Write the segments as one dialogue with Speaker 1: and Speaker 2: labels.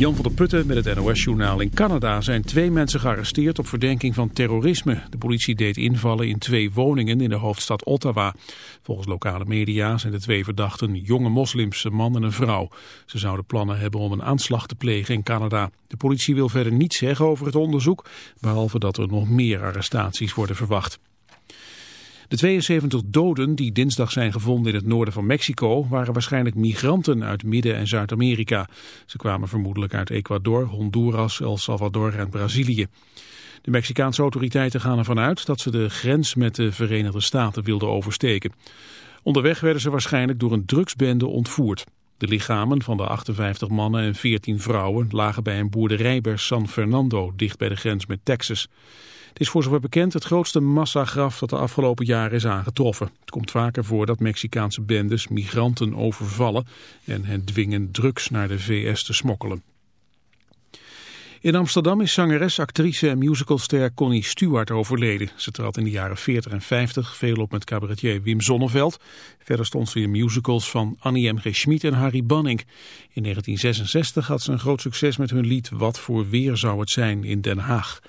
Speaker 1: Jan van der Putten met het NOS-journaal. In Canada zijn twee mensen gearresteerd op verdenking van terrorisme. De politie deed invallen in twee woningen in de hoofdstad Ottawa. Volgens lokale media zijn de twee verdachten jonge moslims, een man en een vrouw. Ze zouden plannen hebben om een aanslag te plegen in Canada. De politie wil verder niets zeggen over het onderzoek, behalve dat er nog meer arrestaties worden verwacht. De 72 doden die dinsdag zijn gevonden in het noorden van Mexico waren waarschijnlijk migranten uit Midden- en Zuid-Amerika. Ze kwamen vermoedelijk uit Ecuador, Honduras, El Salvador en Brazilië. De Mexicaanse autoriteiten gaan ervan uit dat ze de grens met de Verenigde Staten wilden oversteken. Onderweg werden ze waarschijnlijk door een drugsbende ontvoerd. De lichamen van de 58 mannen en 14 vrouwen lagen bij een boerderij bij San Fernando, dicht bij de grens met Texas. Het is voor zover bekend het grootste massagraf dat de afgelopen jaren is aangetroffen. Het komt vaker voor dat Mexicaanse bendes migranten overvallen en hen dwingen drugs naar de VS te smokkelen. In Amsterdam is zangeres, actrice en musicalster Connie Stewart overleden. Ze trad in de jaren 40 en 50 veel op met cabaretier Wim Sonneveld. Verder stond ze in musicals van Annie M. G. Schmid en Harry Banning. In 1966 had ze een groot succes met hun lied Wat voor weer zou het zijn in Den Haag.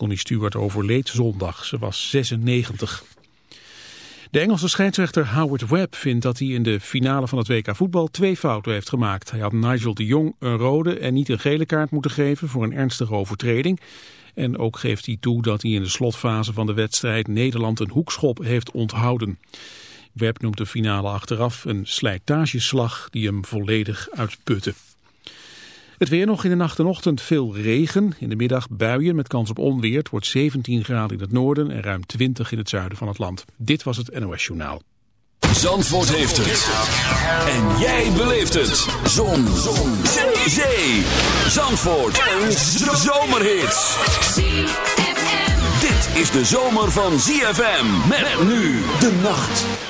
Speaker 1: Connie Stewart overleed zondag. Ze was 96. De Engelse scheidsrechter Howard Webb vindt dat hij in de finale van het WK voetbal twee fouten heeft gemaakt. Hij had Nigel de Jong een rode en niet een gele kaart moeten geven voor een ernstige overtreding. En ook geeft hij toe dat hij in de slotfase van de wedstrijd Nederland een hoekschop heeft onthouden. Webb noemt de finale achteraf een slijtageslag die hem volledig uitputte. Het weer nog in de nacht en ochtend veel regen. In de middag buien met kans op onweer. Het wordt 17 graden in het noorden en ruim 20 in het zuiden van het land. Dit was het NOS Journaal.
Speaker 2: Zandvoort heeft het. En jij beleeft het. Zon. Zon. Zee. Zandvoort. Een zomerhit. Dit is de zomer van ZFM. Met nu de nacht.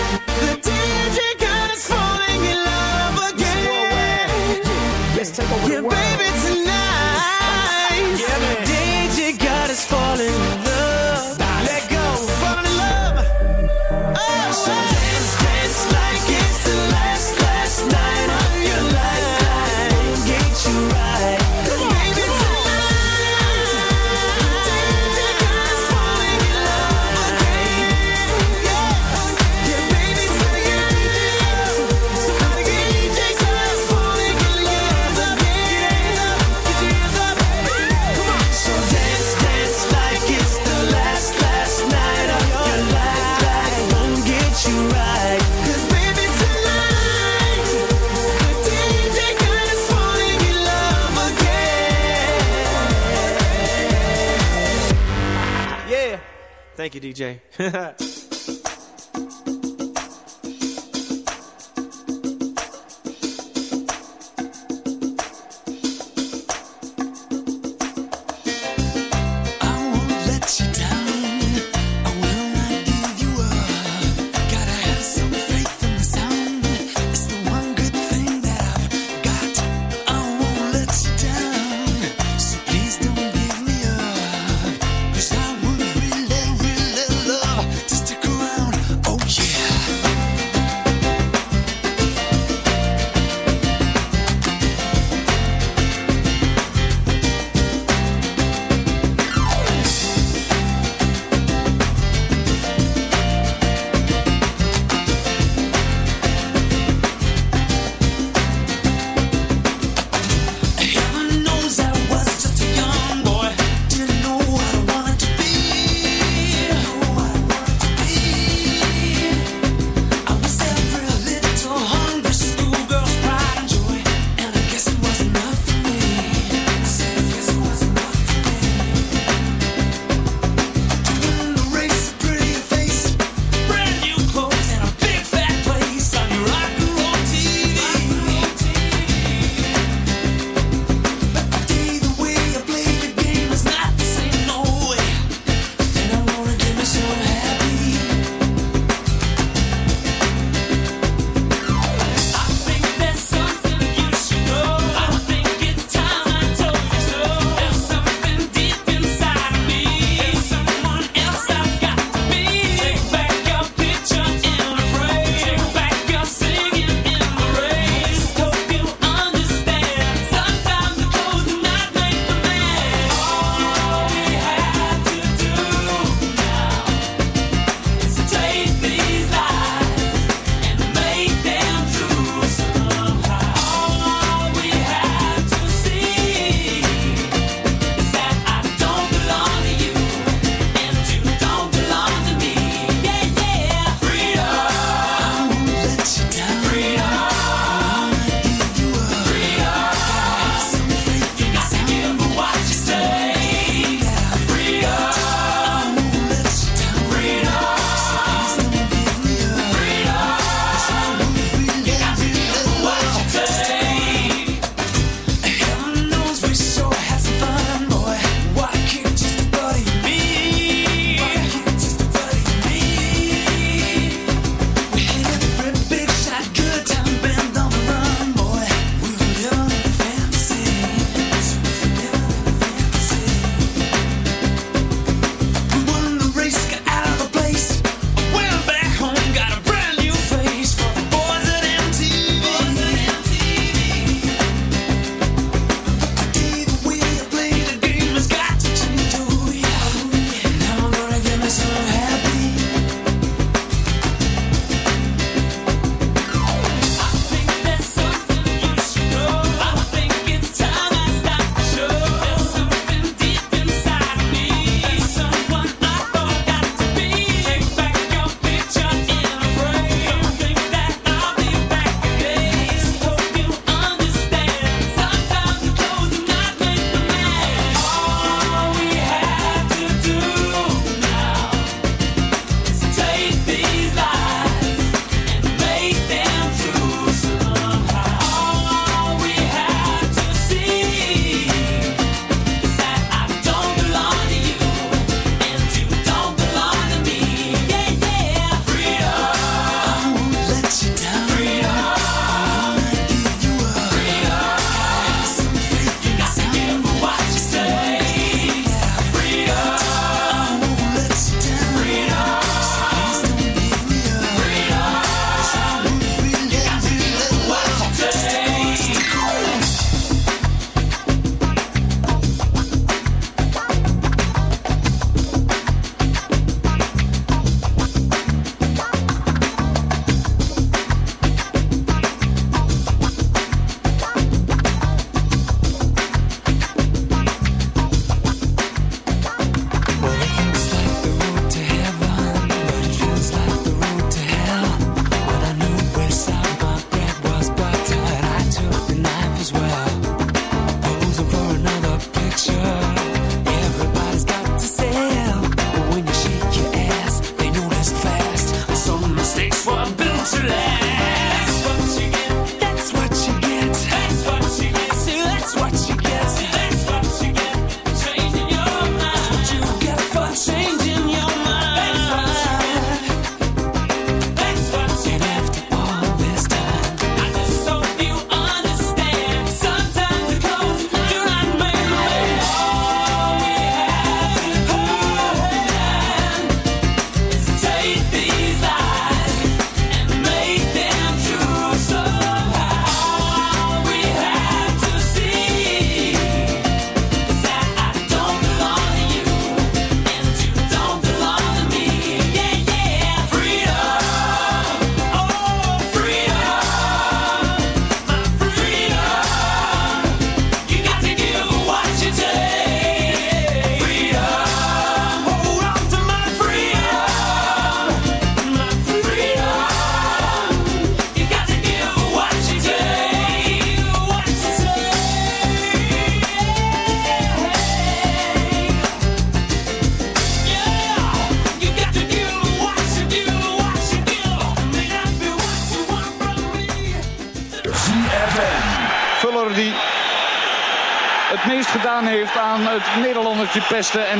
Speaker 3: you, DJ.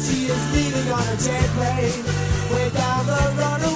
Speaker 4: she is leaving on a jet plane. without down the runaway.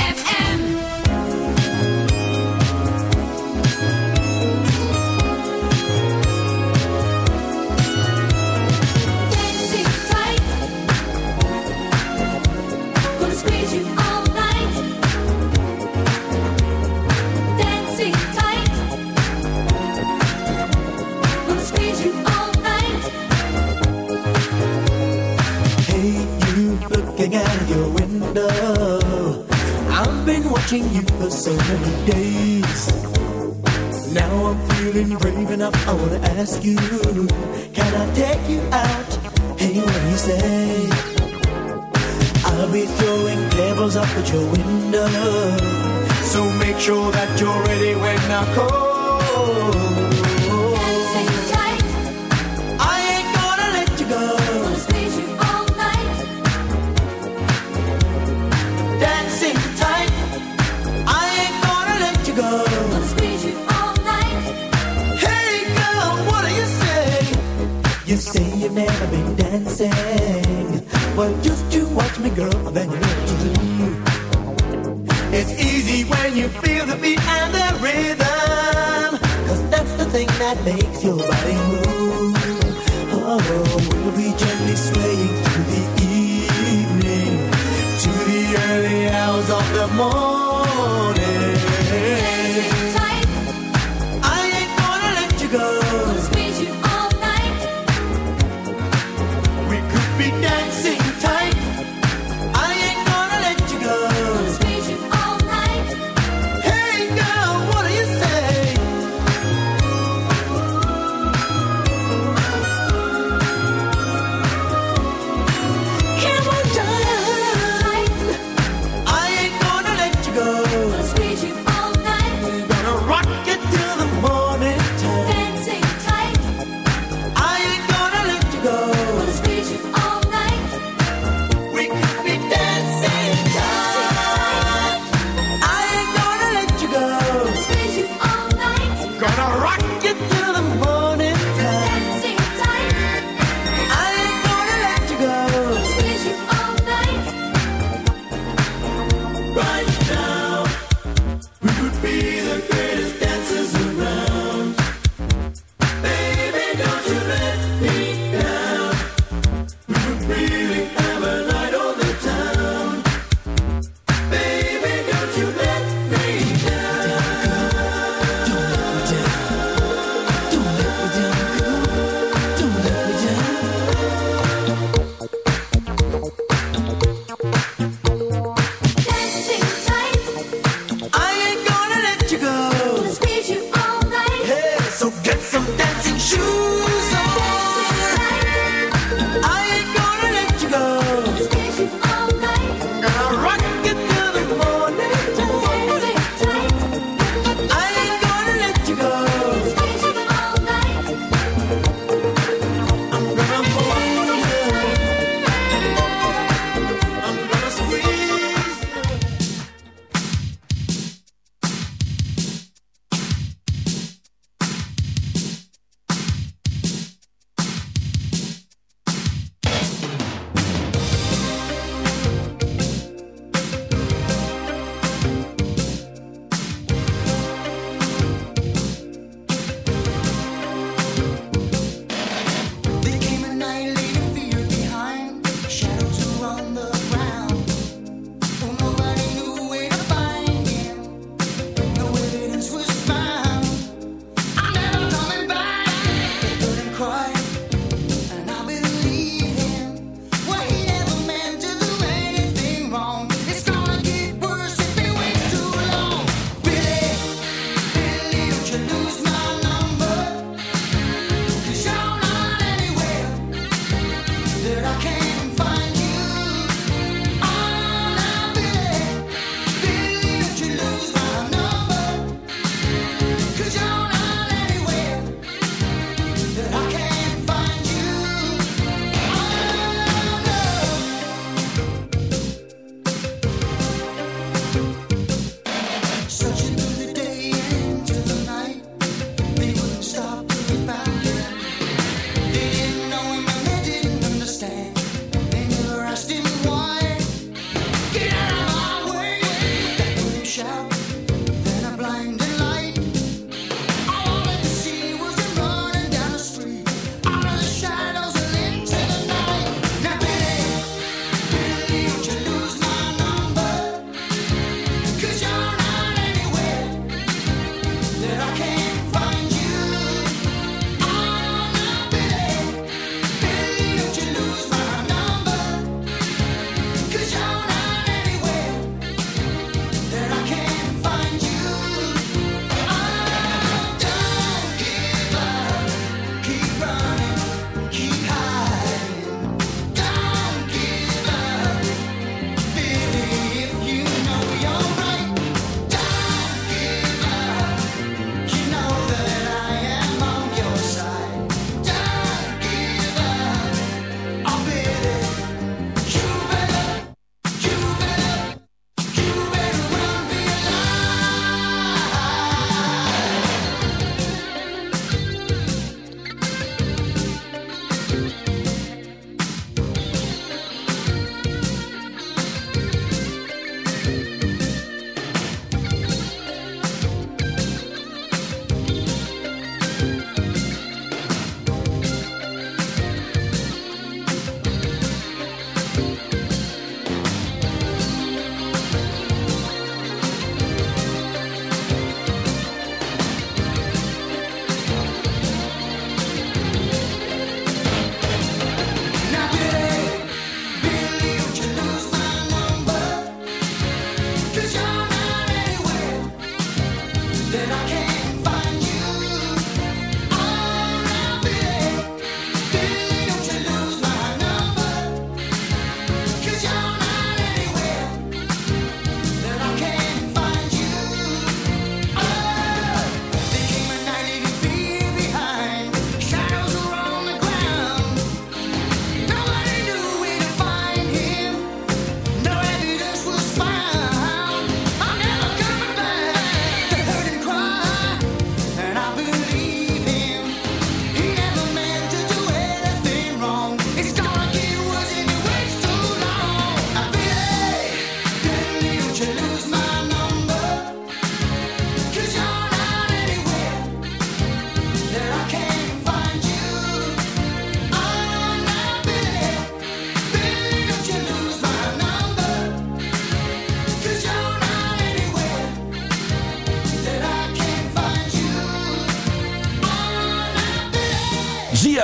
Speaker 5: enough, I wanna ask you, can I take you out? Hey, what do you say? I'll be throwing pebbles up at your window. sing. Well, just you watch me, girl, then you know what to do. It's easy when you feel the beat and the rhythm, cause that's the thing that makes your body move.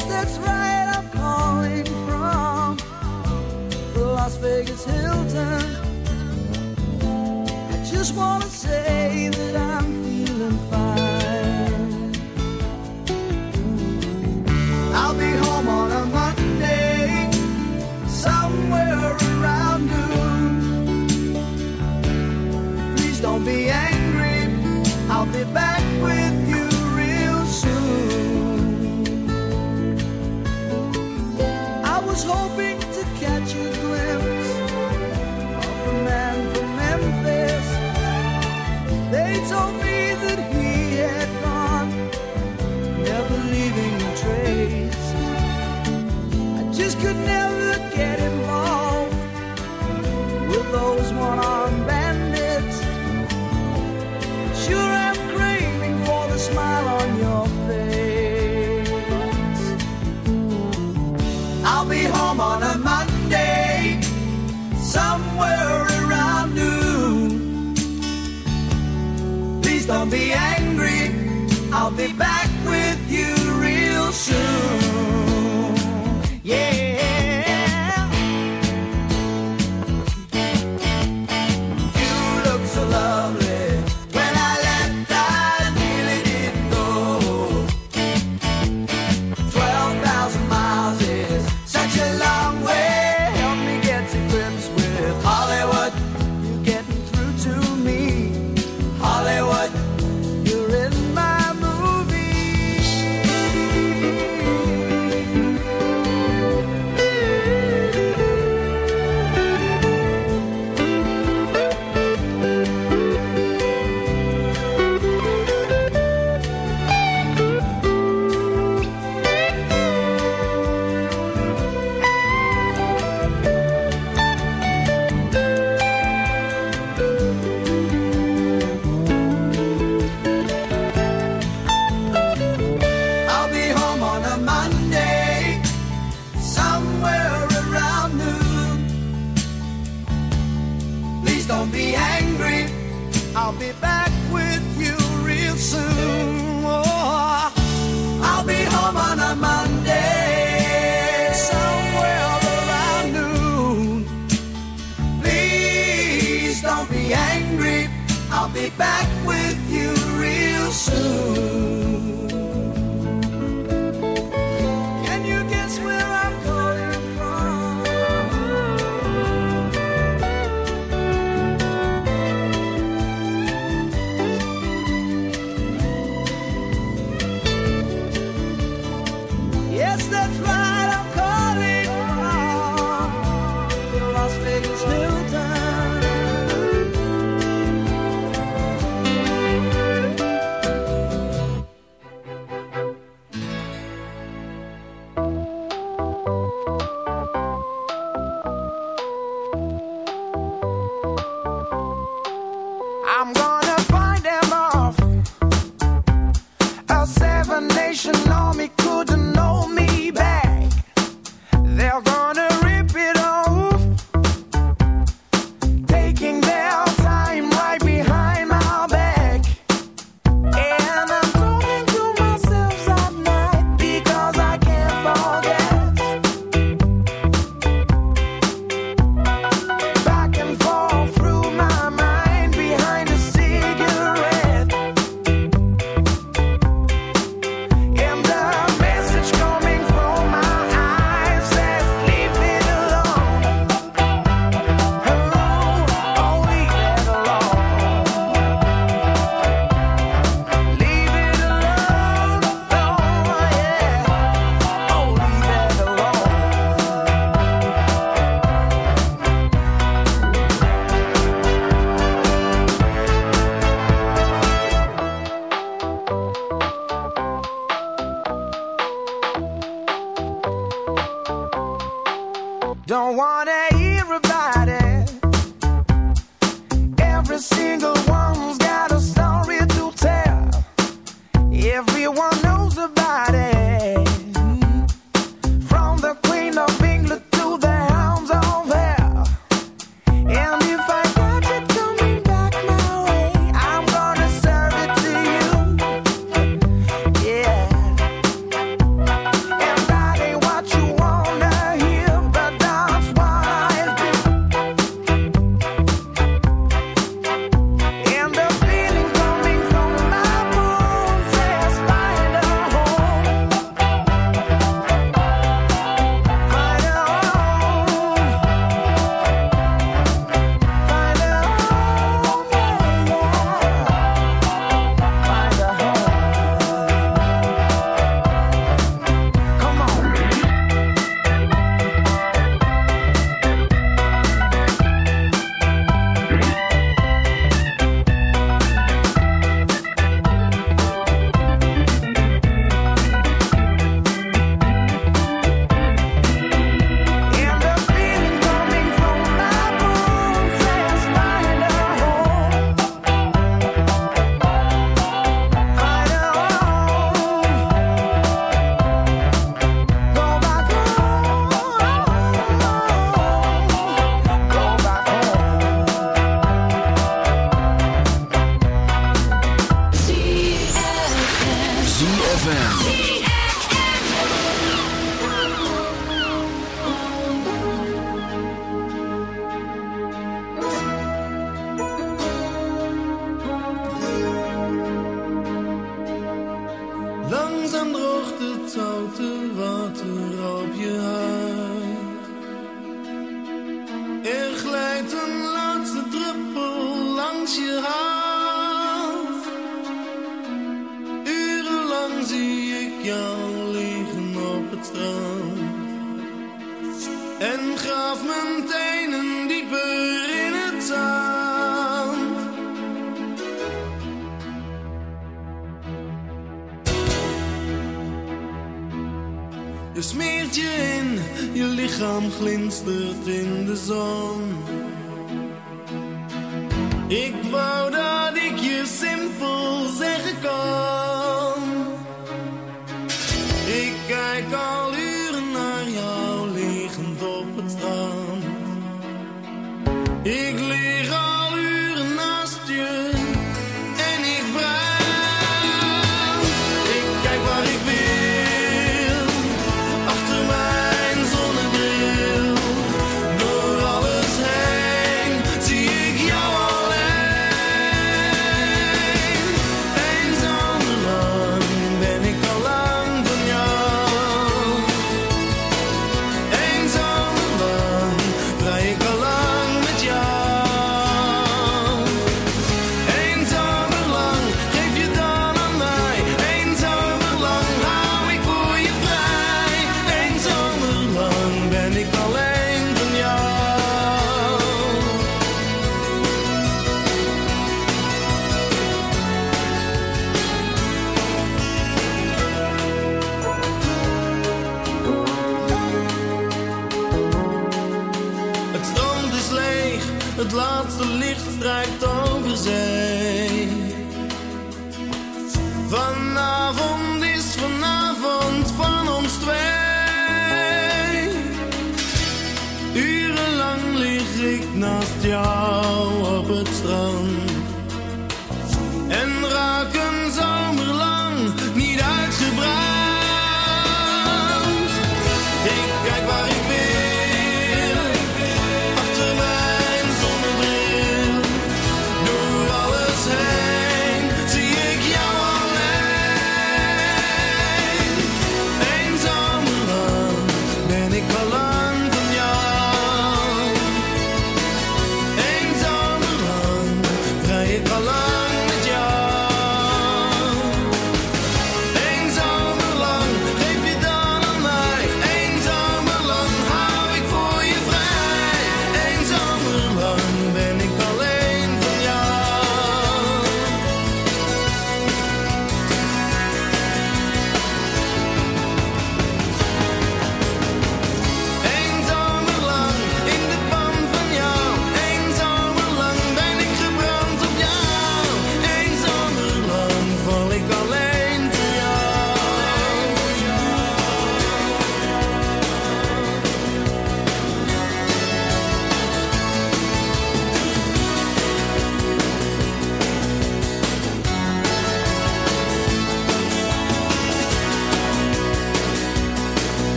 Speaker 4: That's right, I'm from the Las Vegas Hilton. I just wanna say that I'm.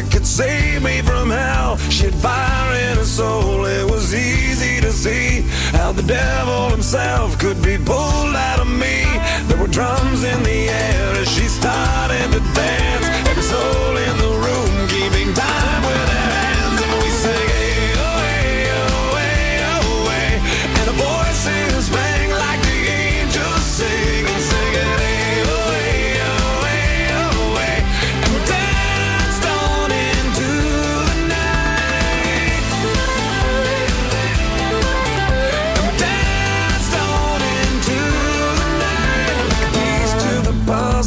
Speaker 6: That could save me from hell. She had fire in her soul, it was easy to see how the devil himself could be pulled out of me. There were drums in the air as she started to dance. Every soul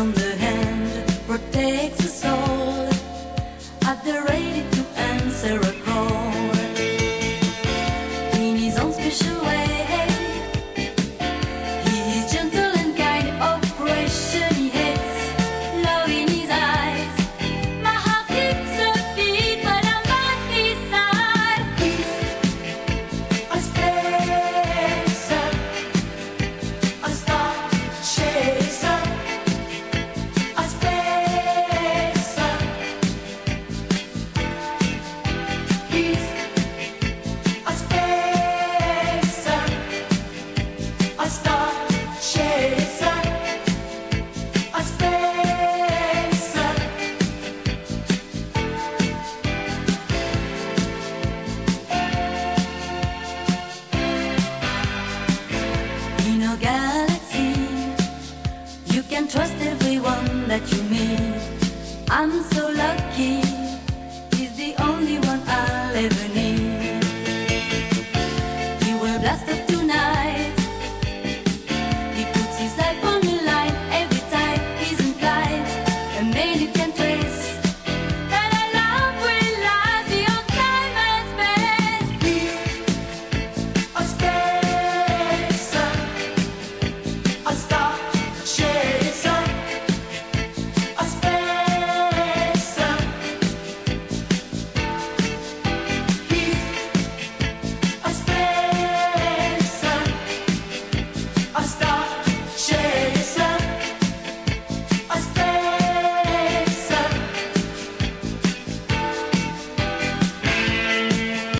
Speaker 7: kiss on